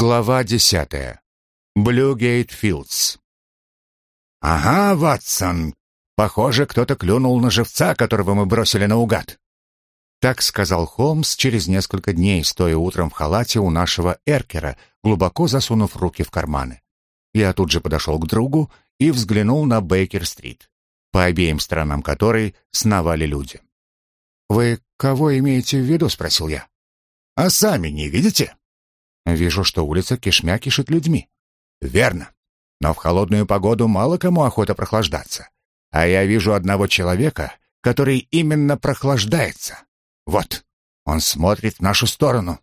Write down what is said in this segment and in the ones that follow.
Глава десятая. Блюгейт Филдс. «Ага, Ватсон, похоже, кто-то клюнул на живца, которого мы бросили наугад». Так сказал Холмс через несколько дней, стоя утром в халате у нашего эркера, глубоко засунув руки в карманы. Я тут же подошел к другу и взглянул на Бейкер-стрит, по обеим сторонам которой сновали люди. «Вы кого имеете в виду?» — спросил я. «А сами не видите?» Вижу, что улица кишмя кишит людьми. Верно. Но в холодную погоду мало кому охота прохлаждаться. А я вижу одного человека, который именно прохлаждается. Вот, он смотрит в нашу сторону.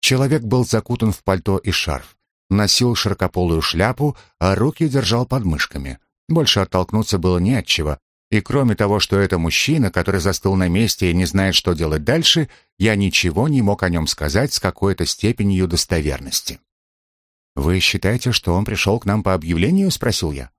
Человек был закутан в пальто и шарф, носил широкополую шляпу, а руки держал под мышками. Больше оттолкнуться было не от чего, и кроме того, что это мужчина, который застыл на месте и не знает, что делать дальше, я ничего не мог о нем сказать с какой-то степенью достоверности. «Вы считаете, что он пришел к нам по объявлению?» — спросил я.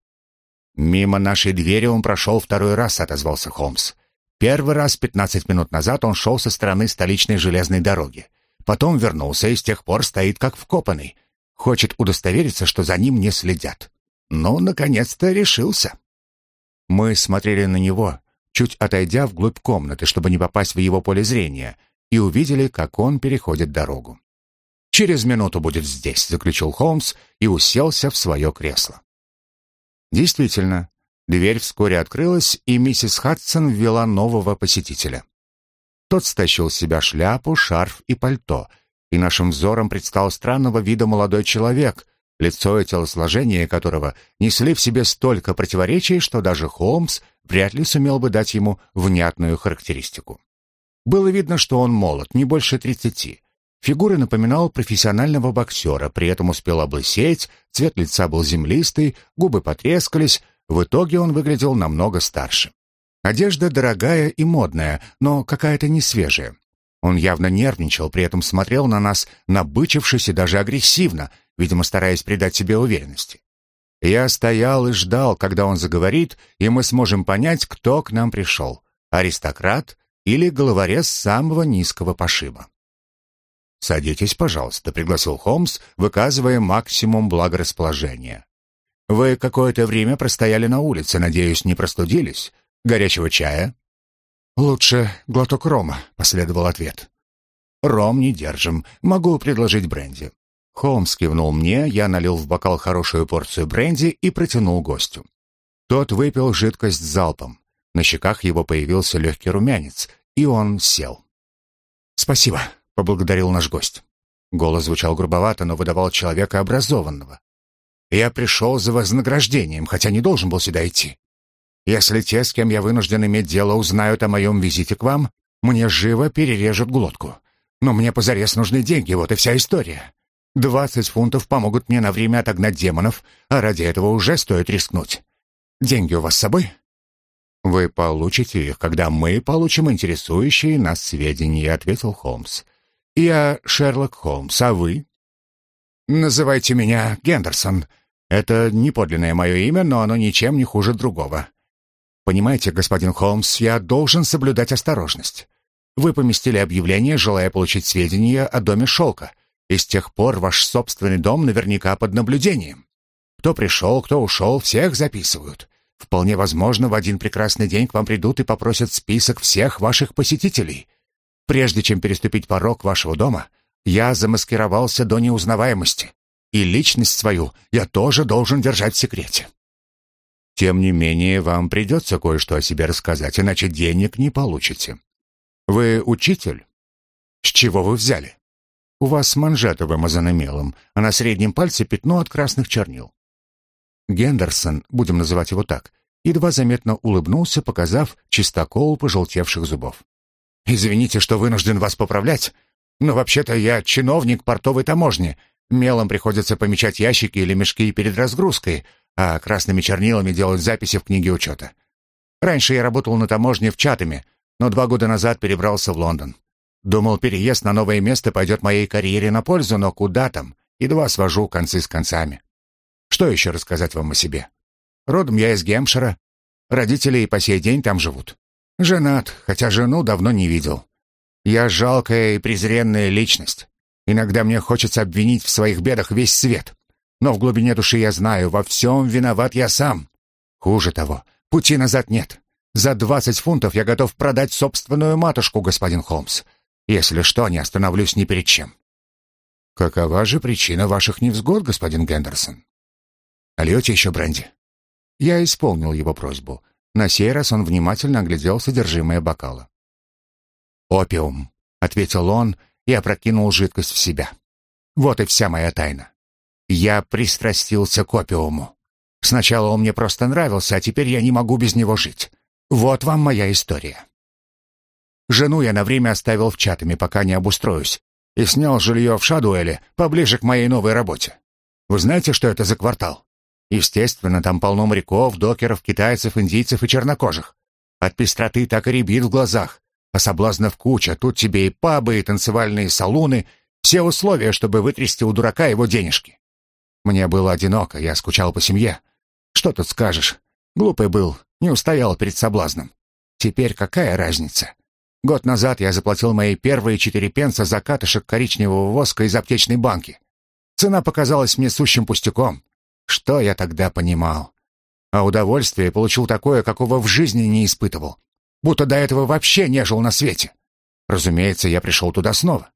«Мимо нашей двери он прошел второй раз», — отозвался Холмс. «Первый раз пятнадцать минут назад он шел со стороны столичной железной дороги. Потом вернулся и с тех пор стоит как вкопанный. Хочет удостовериться, что за ним не следят. Ну, наконец-то решился». Мы смотрели на него, чуть отойдя вглубь комнаты, чтобы не попасть в его поле зрения, и увидели, как он переходит дорогу. «Через минуту будет здесь», — заключил Холмс и уселся в свое кресло. Действительно, дверь вскоре открылась, и миссис Хадсон ввела нового посетителя. Тот стащил с себя шляпу, шарф и пальто, и нашим взором предстал странного вида молодой человек, лицо и телосложение которого несли в себе столько противоречий, что даже Холмс вряд ли сумел бы дать ему внятную характеристику. Было видно, что он молод, не больше тридцати. Фигура напоминал профессионального боксера, при этом успел облысеть, цвет лица был землистый, губы потрескались, в итоге он выглядел намного старше. Одежда дорогая и модная, но какая-то не свежая. Он явно нервничал, при этом смотрел на нас, набычившись и даже агрессивно, видимо, стараясь придать себе уверенности. Я стоял и ждал, когда он заговорит, и мы сможем понять, кто к нам пришел — аристократ или головорез самого низкого пошиба. «Садитесь, пожалуйста», — пригласил Холмс, выказывая максимум благорасположения. «Вы какое-то время простояли на улице, надеюсь, не простудились? Горячего чая?» «Лучше глоток рома», — последовал ответ. «Ром не держим. Могу предложить бренди». Холмс кивнул мне, я налил в бокал хорошую порцию бренди и протянул гостю. Тот выпил жидкость залпом. На щеках его появился легкий румянец, и он сел. «Спасибо», — поблагодарил наш гость. Голос звучал грубовато, но выдавал человека образованного. «Я пришел за вознаграждением, хотя не должен был сюда идти. Если те, с кем я вынужден иметь дело, узнают о моем визите к вам, мне живо перережут глотку. Но мне позарез нужны деньги, вот и вся история. Двадцать фунтов помогут мне на время отогнать демонов, а ради этого уже стоит рискнуть. Деньги у вас с собой? Вы получите их, когда мы получим интересующие нас сведения, ответил Холмс. Я Шерлок Холмс, а вы? Называйте меня Гендерсон. Это не подлинное мое имя, но оно ничем не хуже другого. Понимаете, господин Холмс, я должен соблюдать осторожность. Вы поместили объявление, желая получить сведения о доме Шелка — и с тех пор ваш собственный дом наверняка под наблюдением. Кто пришел, кто ушел, всех записывают. Вполне возможно, в один прекрасный день к вам придут и попросят список всех ваших посетителей. Прежде чем переступить порог вашего дома, я замаскировался до неузнаваемости, и личность свою я тоже должен держать в секрете. Тем не менее, вам придется кое-что о себе рассказать, иначе денег не получите. Вы учитель? С чего вы взяли? У вас манжета вымазана мелом, а на среднем пальце пятно от красных чернил. Гендерсон, будем называть его так, едва заметно улыбнулся, показав чистокол пожелтевших зубов. «Извините, что вынужден вас поправлять, но вообще-то я чиновник портовой таможни. Мелом приходится помечать ящики или мешки перед разгрузкой, а красными чернилами делать записи в книге учета. Раньше я работал на таможне в Чатами, но два года назад перебрался в Лондон. Думал, переезд на новое место пойдет моей карьере на пользу, но куда там? Едва свожу концы с концами. Что еще рассказать вам о себе? Родом я из Гемпшира. Родители и по сей день там живут. Женат, хотя жену давно не видел. Я жалкая и презренная личность. Иногда мне хочется обвинить в своих бедах весь свет. Но в глубине души я знаю, во всем виноват я сам. Хуже того, пути назад нет. За двадцать фунтов я готов продать собственную матушку, господин Холмс. Если что, не остановлюсь ни перед чем. Какова же причина ваших невзгод, господин Гендерсон? Ольете еще бренди? Я исполнил его просьбу. На сей раз он внимательно оглядел содержимое бокала. «Опиум», — ответил он и опрокинул жидкость в себя. «Вот и вся моя тайна. Я пристрастился к опиуму. Сначала он мне просто нравился, а теперь я не могу без него жить. Вот вам моя история. Жену я на время оставил в чатами, пока не обустроюсь, и снял жилье в Шадуэле, поближе к моей новой работе. Вы знаете, что это за квартал? Естественно, там полно моряков, докеров, китайцев, индийцев и чернокожих. От пестроты так и рябит в глазах. А соблазнов куча, тут тебе и пабы, и танцевальные салуны, все условия, чтобы вытрясти у дурака его денежки. Мне было одиноко, я скучал по семье. Что тут скажешь? Глупый был, не устоял перед соблазном. Теперь какая разница? Год назад я заплатил мои первые четыре пенса за катышек коричневого воска из аптечной банки. Цена показалась мне сущим пустяком. Что я тогда понимал? А удовольствие получил такое, какого в жизни не испытывал. Будто до этого вообще не жил на свете. Разумеется, я пришел туда снова.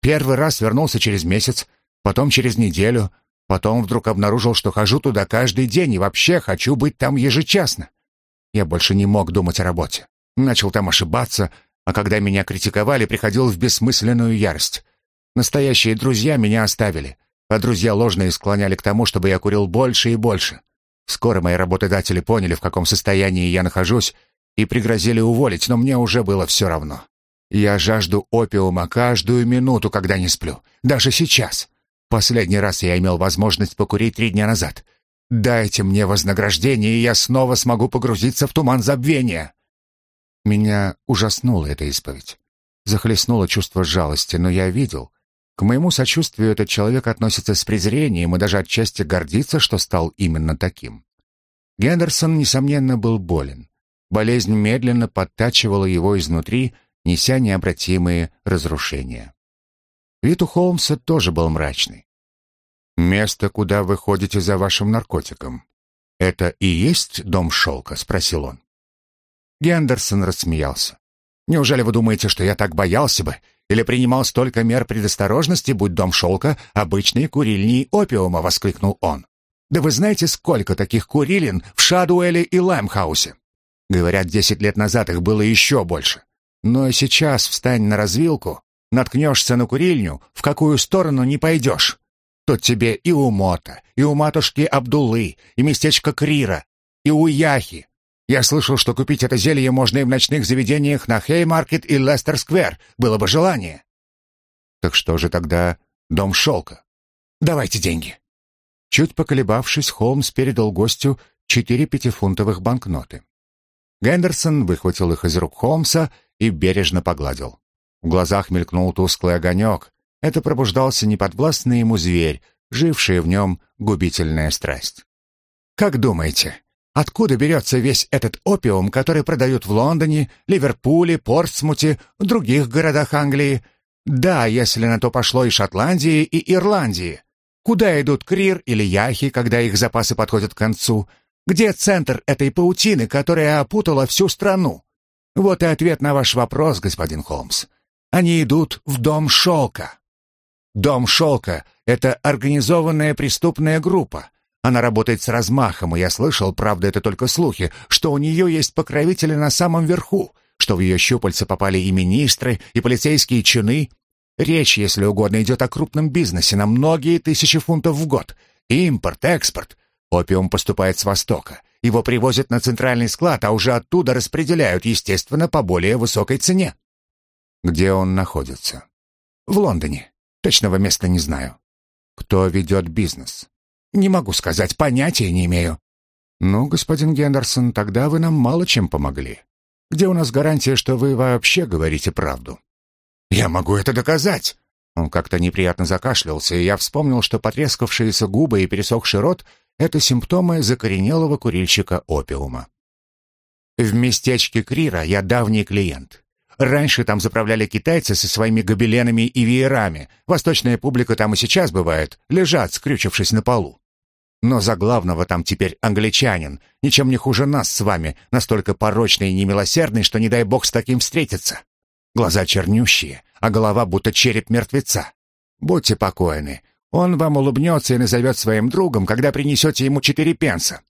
Первый раз вернулся через месяц, потом через неделю, потом вдруг обнаружил, что хожу туда каждый день и вообще хочу быть там ежечасно. Я больше не мог думать о работе. Начал там ошибаться, а когда меня критиковали, приходил в бессмысленную ярость. Настоящие друзья меня оставили, а друзья ложные склоняли к тому, чтобы я курил больше и больше. Скоро мои работодатели поняли, в каком состоянии я нахожусь, и пригрозили уволить, но мне уже было все равно. Я жажду опиума каждую минуту, когда не сплю. Даже сейчас. Последний раз я имел возможность покурить три дня назад. Дайте мне вознаграждение, и я снова смогу погрузиться в туман забвения. Меня ужаснула эта исповедь. Захлестнуло чувство жалости, но я видел, к моему сочувствию этот человек относится с презрением и даже отчасти гордится, что стал именно таким. Гендерсон, несомненно, был болен. Болезнь медленно подтачивала его изнутри, неся необратимые разрушения. Вид у Холмса тоже был мрачный. «Место, куда вы ходите за вашим наркотиком, это и есть дом шелка?» — спросил он. Гендерсон рассмеялся. «Неужели вы думаете, что я так боялся бы или принимал столько мер предосторожности, будь дом шелка, обычные курильни опиума?» — воскликнул он. «Да вы знаете, сколько таких курилин в Шадуэле и Лаймхаусе? Говорят, десять лет назад их было еще больше. Но сейчас встань на развилку, наткнешься на курильню, в какую сторону не пойдешь. Тут тебе и у Мота, и у матушки Абдулы, и местечко Крира, и у Яхи. Я слышал, что купить это зелье можно и в ночных заведениях на Хеймаркет и Лестер-сквер, было бы желание. Так что же тогда дом шелка? Давайте деньги. Чуть поколебавшись, Холмс передал гостю четыре пятифунтовых банкноты. Гендерсон выхватил их из рук Холмса и бережно погладил. В глазах мелькнул тусклый огонек. Это пробуждался неподвластный ему зверь, живший в нем губительная страсть. «Как думаете, откуда берется весь этот опиум, который продают в Лондоне, Ливерпуле, Портсмуте, других городах Англии? Да, если на то пошло и Шотландии, и Ирландии. Куда идут Крир или Яхи, когда их запасы подходят к концу? Где центр этой паутины, которая опутала всю страну? Вот и ответ на ваш вопрос, господин Холмс. Они идут в Дом Шелка. Дом Шелка — это организованная преступная группа. Она работает с размахом, и я слышал, правда, это только слухи, что у нее есть покровители на самом верху, что в ее щупальца попали и министры, и полицейские чины. Речь, если угодно, идет о крупном бизнесе на многие тысячи фунтов в год. Импорт, экспорт, Опиум поступает с востока. Его привозят на центральный склад, а уже оттуда распределяют, естественно, по более высокой цене. Где он находится? В Лондоне. Точного места не знаю. Кто ведет бизнес? Не могу сказать, понятия не имею. Ну, господин Гендерсон, тогда вы нам мало чем помогли. Где у нас гарантия, что вы вообще говорите правду? Я могу это доказать. Он как-то неприятно закашлялся, и я вспомнил, что потрескавшиеся губы и пересохший рот это симптомы закоренелого курильщика опиума. В местечке Крира я давний клиент. Раньше там заправляли китайцы со своими гобеленами и веерами. Восточная публика там и сейчас бывает, лежат, скрючившись на полу. Но за главного там теперь англичанин, ничем не хуже нас с вами, настолько порочный и немилосердный, что не дай бог с таким встретиться. Глаза чернющие, а голова будто череп мертвеца. Будьте покойны, он вам улыбнется и назовет своим другом, когда принесете ему четыре пенса.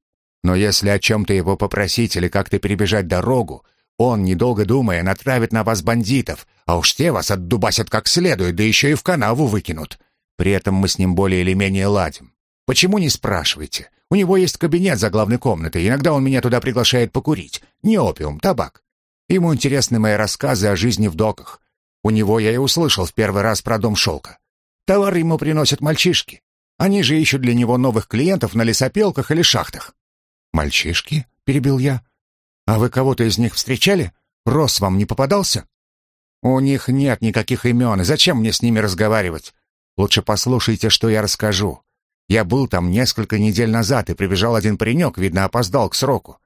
Но если о чем-то его попросить или как-то перебежать дорогу, он, недолго думая, натравит на вас бандитов, а уж те вас отдубасят как следует, да еще и в канаву выкинут. При этом мы с ним более или менее ладим. Почему не спрашиваете? У него есть кабинет за главной комнатой, иногда он меня туда приглашает покурить. Не опиум, табак. Ему интересны мои рассказы о жизни в доках. У него я и услышал в первый раз про дом шелка. Товары ему приносят мальчишки. Они же ищут для него новых клиентов на лесопилках или шахтах. «Мальчишки?» — перебил я. «А вы кого-то из них встречали? Рос вам не попадался?» «У них нет никаких имен, и зачем мне с ними разговаривать? Лучше послушайте, что я расскажу. Я был там несколько недель назад, и прибежал один паренек, видно, опоздал к сроку.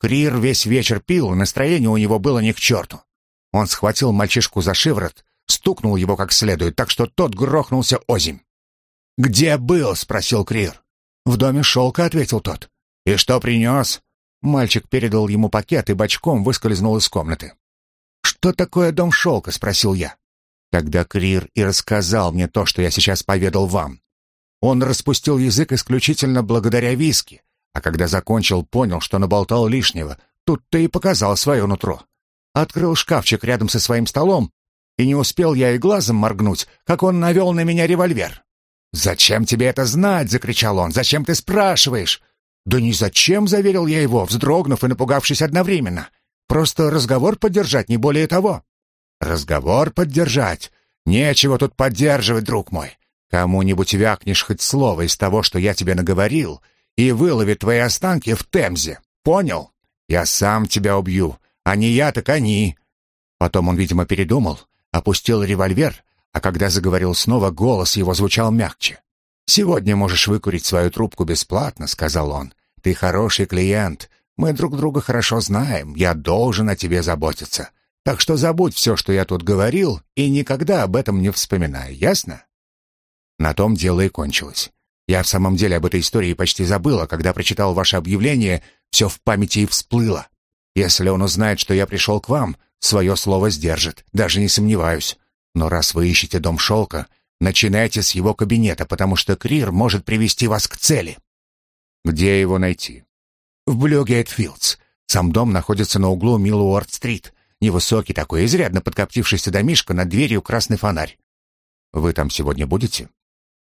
Крир весь вечер пил, настроение у него было ни к черту. Он схватил мальчишку за шиворот, стукнул его как следует, так что тот грохнулся озимь. «Где был?» — спросил Крир. «В доме шелка», — ответил тот. «И что принес?» Мальчик передал ему пакет и бочком выскользнул из комнаты. «Что такое дом шелка?» — спросил я. Тогда Крир и рассказал мне то, что я сейчас поведал вам. Он распустил язык исключительно благодаря виски, а когда закончил, понял, что наболтал лишнего. Тут-то и показал свое нутро. Открыл шкафчик рядом со своим столом, и не успел я и глазом моргнуть, как он навел на меня револьвер. «Зачем тебе это знать?» — закричал он. «Зачем ты спрашиваешь?» «Да ни зачем», — заверил я его, вздрогнув и напугавшись одновременно. «Просто разговор поддержать, не более того». «Разговор поддержать? Нечего тут поддерживать, друг мой. Кому-нибудь вякнешь хоть слово из того, что я тебе наговорил, и выловит твои останки в Темзе. Понял? Я сам тебя убью, а не я, так они». Потом он, видимо, передумал, опустил револьвер, а когда заговорил снова, голос его звучал мягче. «Сегодня можешь выкурить свою трубку бесплатно», — сказал он. «Ты хороший клиент. Мы друг друга хорошо знаем. Я должен о тебе заботиться. Так что забудь все, что я тут говорил, и никогда об этом не вспоминай, ясно?» На том дело и кончилось. Я в самом деле об этой истории почти забыла, когда прочитал ваше объявление, все в памяти и всплыло. Если он узнает, что я пришел к вам, свое слово сдержит, даже не сомневаюсь. Но раз вы ищете дом шелка, начинайте с его кабинета, потому что Крир может привести вас к цели. Где его найти? В Блюгейт-Филдс. Сам дом находится на углу Миллуорд-стрит. Невысокий такой, изрядно подкоптившийся домишко, над дверью красный фонарь. Вы там сегодня будете?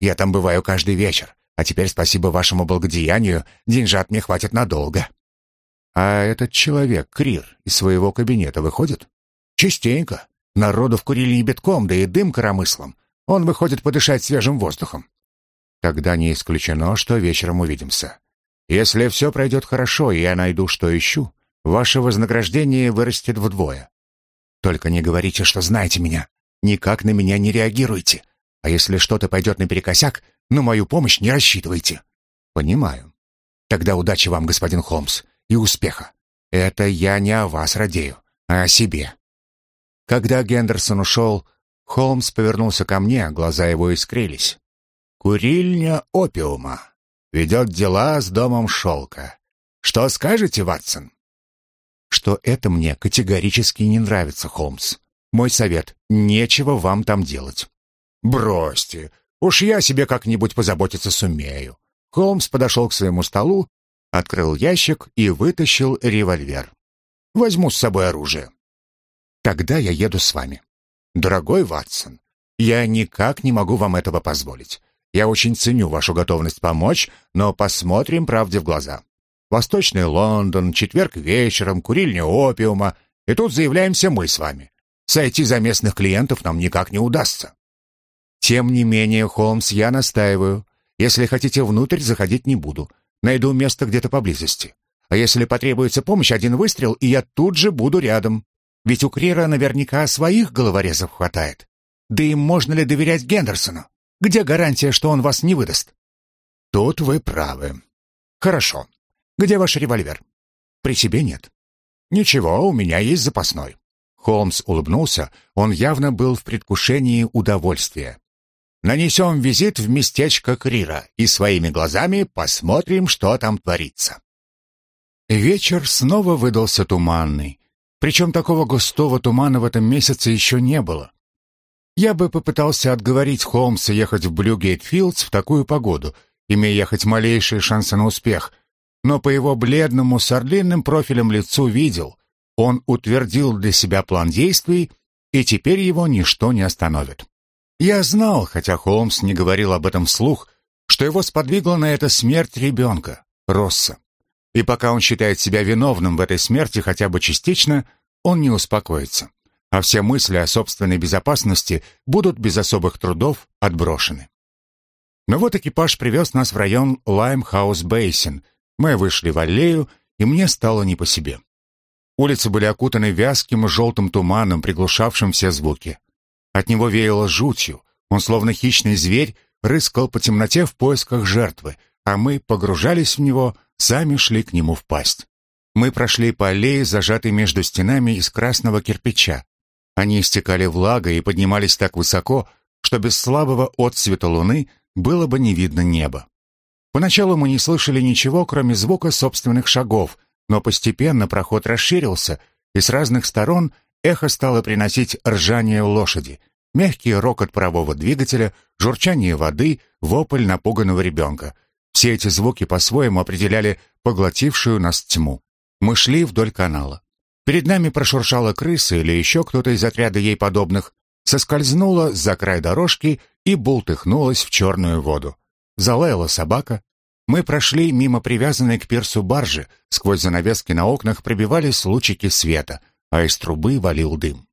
Я там бываю каждый вечер, а теперь спасибо вашему благодеянию, деньжат мне хватит надолго. А этот человек, Крир, из своего кабинета выходит? Частенько. Народу в курильне битком, да и дым коромыслом. Он выходит подышать свежим воздухом. Тогда не исключено, что вечером увидимся. Если все пройдет хорошо, и я найду, что ищу, ваше вознаграждение вырастет вдвое. Только не говорите, что знаете меня. Никак на меня не реагируйте. А если что-то пойдет наперекосяк, на мою помощь не рассчитывайте. Понимаю. Тогда удачи вам, господин Холмс и успеха. Это я не о вас радею, а о себе». Когда Гендерсон ушел, Холмс повернулся ко мне, глаза его искрились. «Курильня опиума. Ведет дела с домом шелка. Что скажете, Ватсон?» «Что это мне категорически не нравится, Холмс. Мой совет — нечего вам там делать». «Бросьте, уж я себе как-нибудь позаботиться сумею». Холмс подошел к своему столу открыл ящик и вытащил револьвер. «Возьму с собой оружие». «Тогда я еду с вами». «Дорогой Ватсон, я никак не могу вам этого позволить. Я очень ценю вашу готовность помочь, но посмотрим правде в глаза. Восточный Лондон, четверг вечером, курильня опиума, и тут заявляемся мы с вами. Сойти за местных клиентов нам никак не удастся». «Тем не менее, Холмс, я настаиваю. Если хотите внутрь, заходить не буду. Найду место где-то поблизости. А если потребуется помощь, один выстрел, и я тут же буду рядом. Ведь у Крира наверняка своих головорезов хватает. Да и можно ли доверять Гендерсону? Где гарантия, что он вас не выдаст? Тут вы правы. Хорошо. Где ваш револьвер? При себе нет. Ничего, у меня есть запасной. Холмс улыбнулся, он явно был в предвкушении удовольствия. «Нанесем визит в местечко Крира и своими глазами посмотрим, что там творится». Вечер снова выдался туманный. Причем такого густого тумана в этом месяце еще не было. Я бы попытался отговорить Холмса ехать в Блюгейт-Филдс в такую погоду, имея хоть малейшие шансы на успех, но по его бледному с орлиным профилем лицу видел, он утвердил для себя план действий, и теперь его ничто не остановит. Я знал, хотя Холмс не говорил об этом вслух, что его сподвигла на это смерть ребенка, Росса. И пока он считает себя виновным в этой смерти хотя бы частично, он не успокоится а все мысли о собственной безопасности будут без особых трудов отброшены. Но вот экипаж привез нас в район Лаймхаус-Бейсин. Мы вышли в аллею, и мне стало не по себе. Улицы были окутаны вязким желтым туманом, приглушавшим все звуки. От него веяло жутью. Он, словно хищный зверь, рыскал по темноте в поисках жертвы, а мы погружались в него, сами шли к нему в пасть. Мы прошли по аллее, зажатой между стенами из красного кирпича. Они истекали влагой и поднимались так высоко, что без слабого отсвета луны было бы не видно неба. Поначалу мы не слышали ничего, кроме звука собственных шагов, но постепенно проход расширился, и с разных сторон эхо стало приносить ржание лошади, мягкий рокот парового двигателя, журчание воды, вопль напуганного ребенка. Все эти звуки по-своему определяли поглотившую нас тьму. Мы шли вдоль канала. Перед нами прошуршала крыса или еще кто-то из отряда ей подобных, соскользнула за край дорожки и бултыхнулась в черную воду. Залаяла собака. Мы прошли мимо привязанной к пирсу баржи, сквозь занавески на окнах пробивались лучики света, а из трубы валил дым.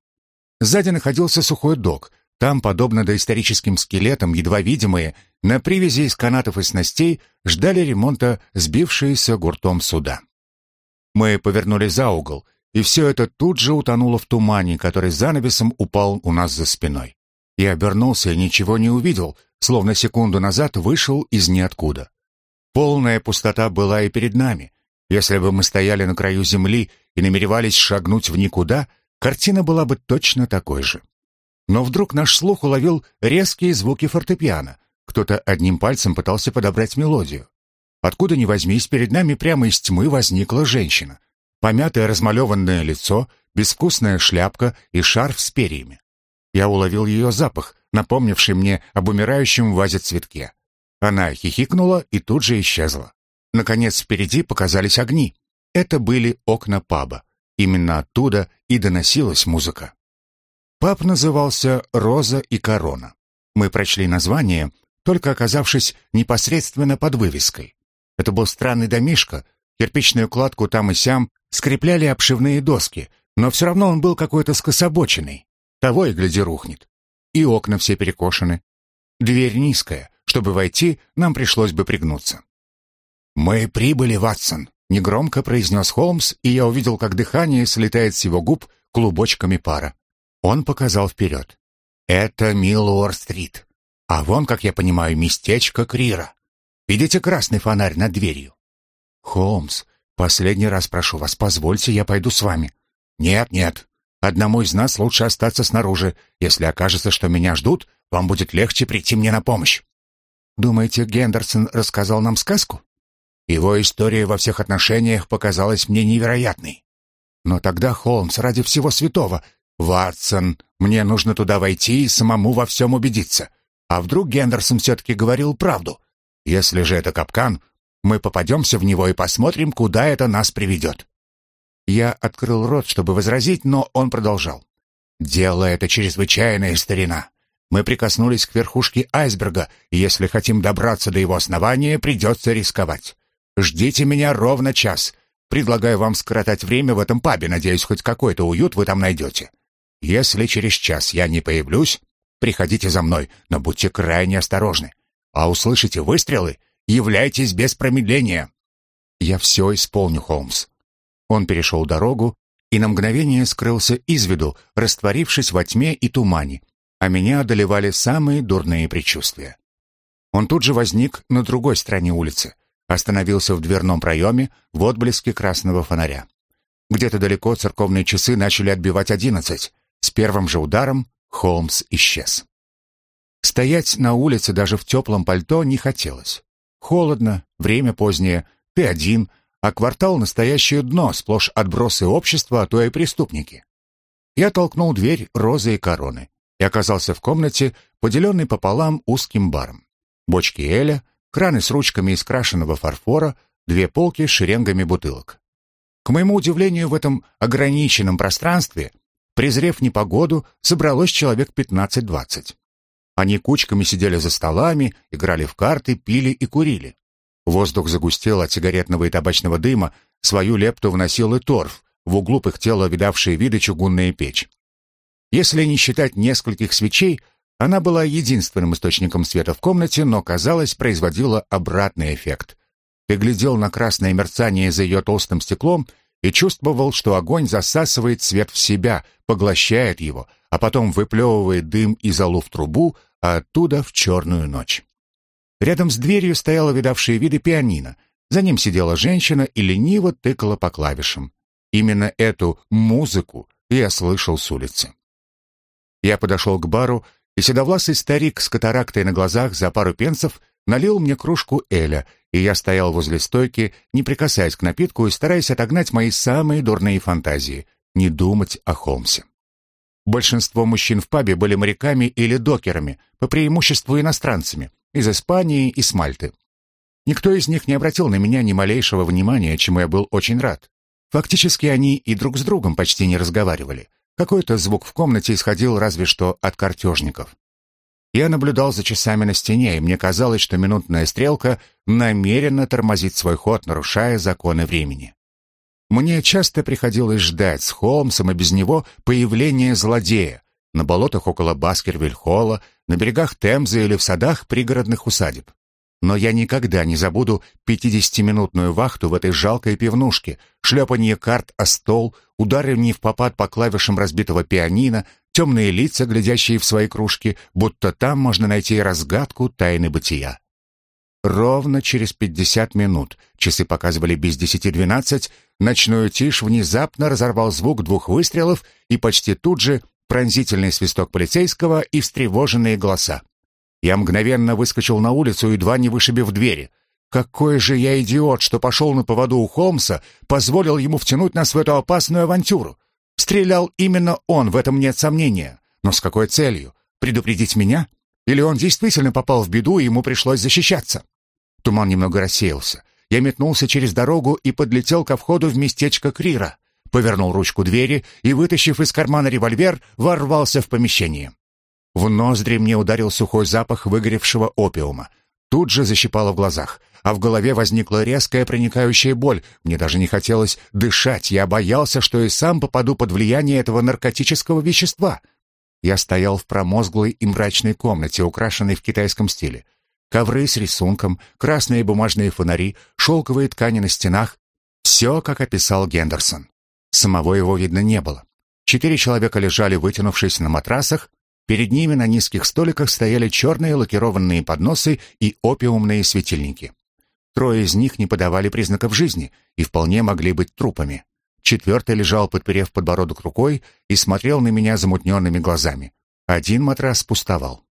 Сзади находился сухой док. Там, подобно доисторическим скелетам, едва видимые, на привязи из канатов и снастей ждали ремонта сбившиеся гуртом суда. Мы повернули за угол — и все это тут же утонуло в тумане, который занавесом упал у нас за спиной. Я обернулся и ничего не увидел, словно секунду назад вышел из ниоткуда. Полная пустота была и перед нами. Если бы мы стояли на краю земли и намеревались шагнуть в никуда, картина была бы точно такой же. Но вдруг наш слух уловил резкие звуки фортепиано. Кто-то одним пальцем пытался подобрать мелодию. Откуда ни возьмись, перед нами прямо из тьмы возникла женщина — помятое размалеванное лицо, безвкусная шляпка и шарф с перьями. Я уловил ее запах, напомнивший мне об умирающем вазе цветке. Она хихикнула и тут же исчезла. Наконец впереди показались огни. Это были окна паба. Именно оттуда и доносилась музыка. Паб назывался «Роза и корона». Мы прочли название, только оказавшись непосредственно под вывеской. Это был странный домишко, кирпичную кладку там и сям скрепляли обшивные доски, но все равно он был какой-то скособоченный. Того и гляди рухнет. И окна все перекошены. Дверь низкая. Чтобы войти, нам пришлось бы пригнуться. «Мы прибыли, Ватсон», — негромко произнес Холмс, и я увидел, как дыхание слетает с его губ клубочками пара. Он показал вперед. «Это Миллуор-стрит. А вон, как я понимаю, местечко Крира. Видите красный фонарь над дверью?» «Холмс, Последний раз прошу вас, позвольте, я пойду с вами. Нет, нет. Одному из нас лучше остаться снаружи. Если окажется, что меня ждут, вам будет легче прийти мне на помощь. Думаете, Гендерсон рассказал нам сказку? Его история во всех отношениях показалась мне невероятной. Но тогда, Холмс, ради всего святого, Ватсон, мне нужно туда войти и самому во всем убедиться. А вдруг Гендерсон все-таки говорил правду? Если же это капкан, мы попадемся в него и посмотрим, куда это нас приведет». Я открыл рот, чтобы возразить, но он продолжал. «Дело это чрезвычайная старина. Мы прикоснулись к верхушке айсберга, и если хотим добраться до его основания, придется рисковать. Ждите меня ровно час. Предлагаю вам скоротать время в этом пабе, надеюсь, хоть какой-то уют вы там найдете. Если через час я не появлюсь, приходите за мной, но будьте крайне осторожны. А услышите выстрелы, Являйтесь без промедления!» «Я все исполню, Холмс». Он перешел дорогу и на мгновение скрылся из виду, растворившись во тьме и тумане, а меня одолевали самые дурные предчувствия. Он тут же возник на другой стороне улицы, остановился в дверном проеме в отблеске красного фонаря. Где-то далеко церковные часы начали отбивать одиннадцать. С первым же ударом Холмс исчез. Стоять на улице даже в теплом пальто не хотелось. Холодно, время позднее, ты один, а квартал — настоящее дно, сплошь отбросы общества, а то и преступники. Я толкнул дверь розы и короны и оказался в комнате, поделенной пополам узким баром. Бочки эля, краны с ручками из крашеного фарфора, две полки с шеренгами бутылок. К моему удивлению, в этом ограниченном пространстве, презрев непогоду, собралось человек 15-20. Они кучками сидели за столами, играли в карты, пили и курили. Воздух загустел от сигаретного и табачного дыма, свою лепту вносил и торф, в углу пыхтела видавшая виды чугунная печь. Если не считать нескольких свечей, она была единственным источником света в комнате, но, казалось, производила обратный эффект. Ты глядел на красное мерцание за ее толстым стеклом и чувствовал, что огонь засасывает свет в себя, поглощает его, а потом выплевывает дым и золу в трубу, а оттуда в черную ночь. Рядом с дверью стояла видавшая виды пианино. За ним сидела женщина и лениво тыкала по клавишам. Именно эту музыку я слышал с улицы. Я подошел к бару, и седовласый старик с катарактой на глазах за пару пенсов налил мне кружку эля, и я стоял возле стойки, не прикасаясь к напитку и стараясь отогнать мои самые дурные фантазии, не думать о Холмсе. Большинство мужчин в пабе были моряками или докерами, по преимуществу иностранцами, из Испании и с Мальты. Никто из них не обратил на меня ни малейшего внимания, чему я был очень рад. Фактически они и друг с другом почти не разговаривали. Какой-то звук в комнате исходил разве что от картежников. Я наблюдал за часами на стене, и мне казалось, что минутная стрелка намеренно тормозит свой ход, нарушая законы времени. Мне часто приходилось ждать с Холмсом и без него появления злодея на болотах около Баскервиль-Холла, на берегах Темзы или в садах пригородных усадеб. Но я никогда не забуду пятидесятиминутную вахту в этой жалкой пивнушке, шлепанье карт о стол, удары не в попад по клавишам разбитого пианино, темные лица, глядящие в свои кружки, будто там можно найти разгадку тайны бытия. Ровно через пятьдесят минут, часы показывали без десяти двенадцать, ночную тишь внезапно разорвал звук двух выстрелов, и почти тут же пронзительный свисток полицейского и встревоженные голоса. Я мгновенно выскочил на улицу, едва не вышибив двери. Какой же я идиот, что пошел на поводу у Холмса, позволил ему втянуть нас в эту опасную авантюру. Стрелял именно он, в этом нет сомнения. Но с какой целью? Предупредить меня? Или он действительно попал в беду, и ему пришлось защищаться? Туман немного рассеялся. Я метнулся через дорогу и подлетел ко входу в местечко Крира. Повернул ручку двери и, вытащив из кармана револьвер, ворвался в помещение. В ноздри мне ударил сухой запах выгоревшего опиума. Тут же защипало в глазах, а в голове возникла резкая проникающая боль. Мне даже не хотелось дышать, я боялся, что и сам попаду под влияние этого наркотического вещества. Я стоял в промозглой и мрачной комнате, украшенной в китайском стиле. Ковры с рисунком, красные бумажные фонари, шелковые ткани на стенах. Все, как описал Гендерсон. Самого его видно не было. Четыре человека лежали, вытянувшись на матрасах, Перед ними на низких столиках стояли черные лакированные подносы и опиумные светильники. Трое из них не подавали признаков жизни и вполне могли быть трупами. Четвертый лежал, подперев подбородок рукой, и смотрел на меня замутненными глазами. Один матрас пустовал.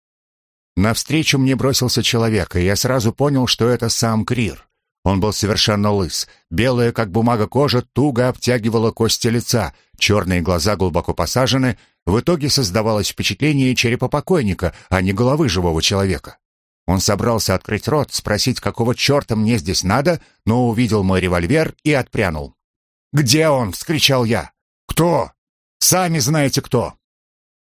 Навстречу мне бросился человек, и я сразу понял, что это сам Крир. Он был совершенно лыс. Белая, как бумага кожа, туго обтягивала кости лица, черные глаза глубоко посажены, в итоге создавалось впечатление черепа покойника, а не головы живого человека. Он собрался открыть рот, спросить, какого черта мне здесь надо, но увидел мой револьвер и отпрянул. «Где он?» — вскричал я. «Кто?» «Сами знаете кто!»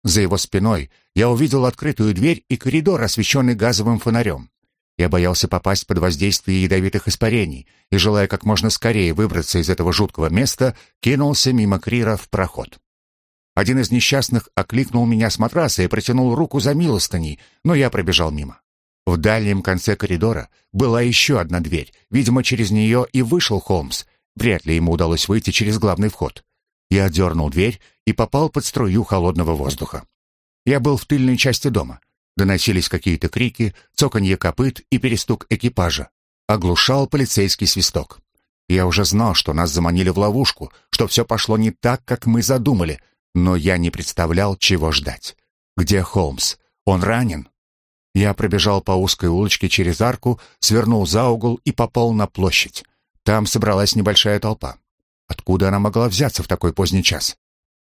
За его спиной я увидел открытую дверь и коридор, освещенный газовым фонарем. Я боялся попасть под воздействие ядовитых испарений и, желая как можно скорее выбраться из этого жуткого места, кинулся мимо Крира в проход. Один из несчастных окликнул меня с матраса и протянул руку за милостыней, но я пробежал мимо. В дальнем конце коридора была еще одна дверь. Видимо, через нее и вышел Холмс. Вряд ли ему удалось выйти через главный вход. Я дернул дверь и попал под струю холодного воздуха. Я был в тыльной части дома. Доносились какие-то крики, цоканье копыт и перестук экипажа. Оглушал полицейский свисток. Я уже знал, что нас заманили в ловушку, что все пошло не так, как мы задумали, но я не представлял, чего ждать. Где Холмс? Он ранен? Я пробежал по узкой улочке через арку, свернул за угол и попал на площадь. Там собралась небольшая толпа. Откуда она могла взяться в такой поздний час?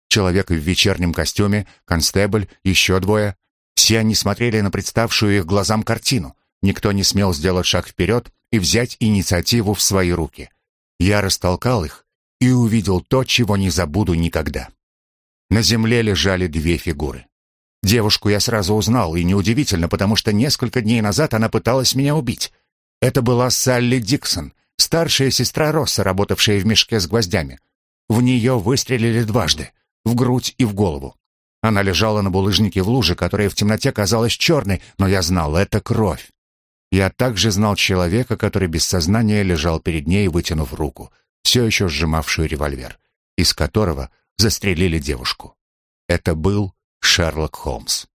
Человек в вечернем костюме, констебль, еще двое. Все они смотрели на представшую их глазам картину. Никто не смел сделать шаг вперед и взять инициативу в свои руки. Я растолкал их и увидел то, чего не забуду никогда. На земле лежали две фигуры. Девушку я сразу узнал, и неудивительно, потому что несколько дней назад она пыталась меня убить. Это была Салли Диксон, старшая сестра Росса, работавшая в мешке с гвоздями. В нее выстрелили дважды, в грудь и в голову. Она лежала на булыжнике в луже, которая в темноте казалась черной, но я знал, это кровь. Я также знал человека, который без сознания лежал перед ней, вытянув руку, все еще сжимавшую револьвер, из которого застрелили девушку. Это был Шерлок Холмс.